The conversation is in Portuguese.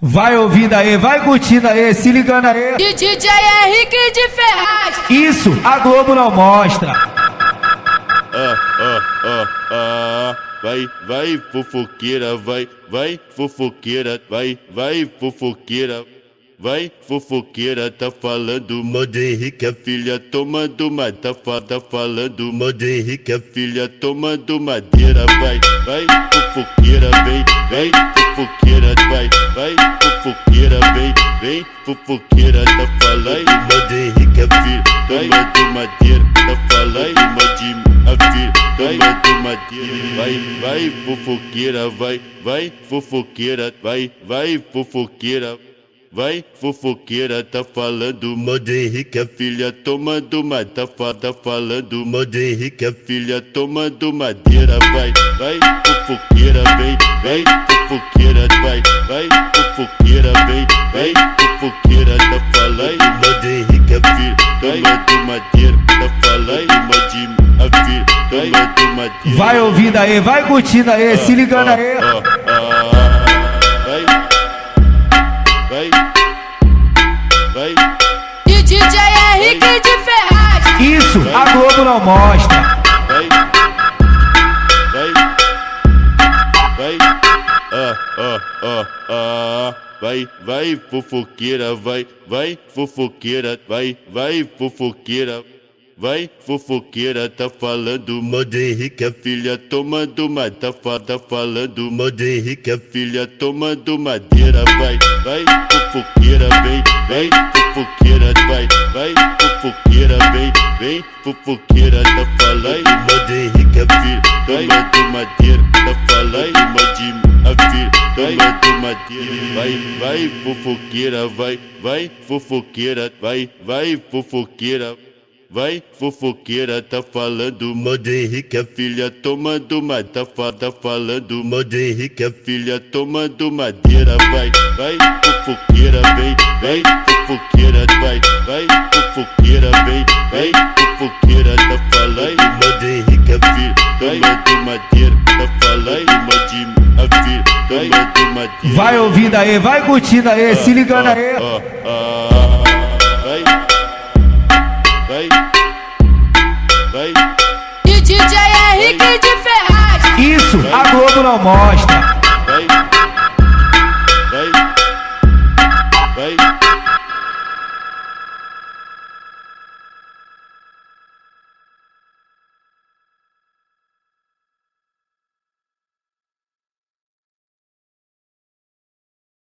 Vai ouvindo aí, vai curtindo aí, se ligando aí. De DJ Henrique de Ferraz. Isso, a Globo não mostra. ah, ah, ah, ah. Vai, vai, fofoqueira, vai, vai, fofoqueira, vai, vai, fofoqueira. Vai, fofoqueira, tá falando modo Henrique, a filha tomando uma, tá, tá falando modo Henrique, a filha tomando madeira. Vai, vai, fofoqueira, vem, vem, fofoqueira, vai, vai, fofoqueira, vem, vem, fofoqueira, tá falando modo Henrique, a filha tomando madeira, tá falando modo a filha tomando madeira. Vai, vai, fofoqueira, vai, vai, fofoqueira, vai, vai, fofoqueira. Vai, fofoqueira, tá falando modo Henrique, a filha tomando uma, tá, tá falando modo Henrique, a filha tomando madeira. Vai, vai, fofoqueira, fofoqueira, tá falando modo Henrique, a filha tomando madeira, tá falando modo a filha tomando madeira. Vai ouvindo aí, vai curtindo aí, se ligando aí. Ah, ah, ah. Vai, vai, vai. De DJ Henrique de Ferraz. Isso, a Globo não mostra. vai, vai, vai, ah, ah, ah, ah, vai, vai, fofoqueira, vai, vai, fofoqueira, vai, vai, fofoqueira. Vai, fofoqueira, tá falando modo Henrique, filha tomando uma, tá, tá falando modo Henrique, filha tomando madeira. Vai, vai, fofoqueira, vem, vem, fofoqueira, vai, vai, fofoqueira, vem, vem, fofoqueira, tá falando modo Henrique, filha tomando madeira, tá falando modo a filha tomando madeira. Vai, vai, fofoqueira, vai, vai, fofoqueira, vai, vai, fofoqueira. Vai, fofoqueira, tá falando modo Henrique, a filha tomando uma, tá, tá falando modo Henrique, a filha tomando madeira. Vai, vai, fofoqueira, vem, vem, fofoqueira, vai, vai, fofoqueira, vem, vem, fofoqueira, tá falando modo Henrique, a filha tomando madeira, tá falando Vai ouvindo aí, vai curtindo aí, se ligando aí. Vai, vai, vai, De DJ Henrique de Ferraz. Isso, a Globo não mostra.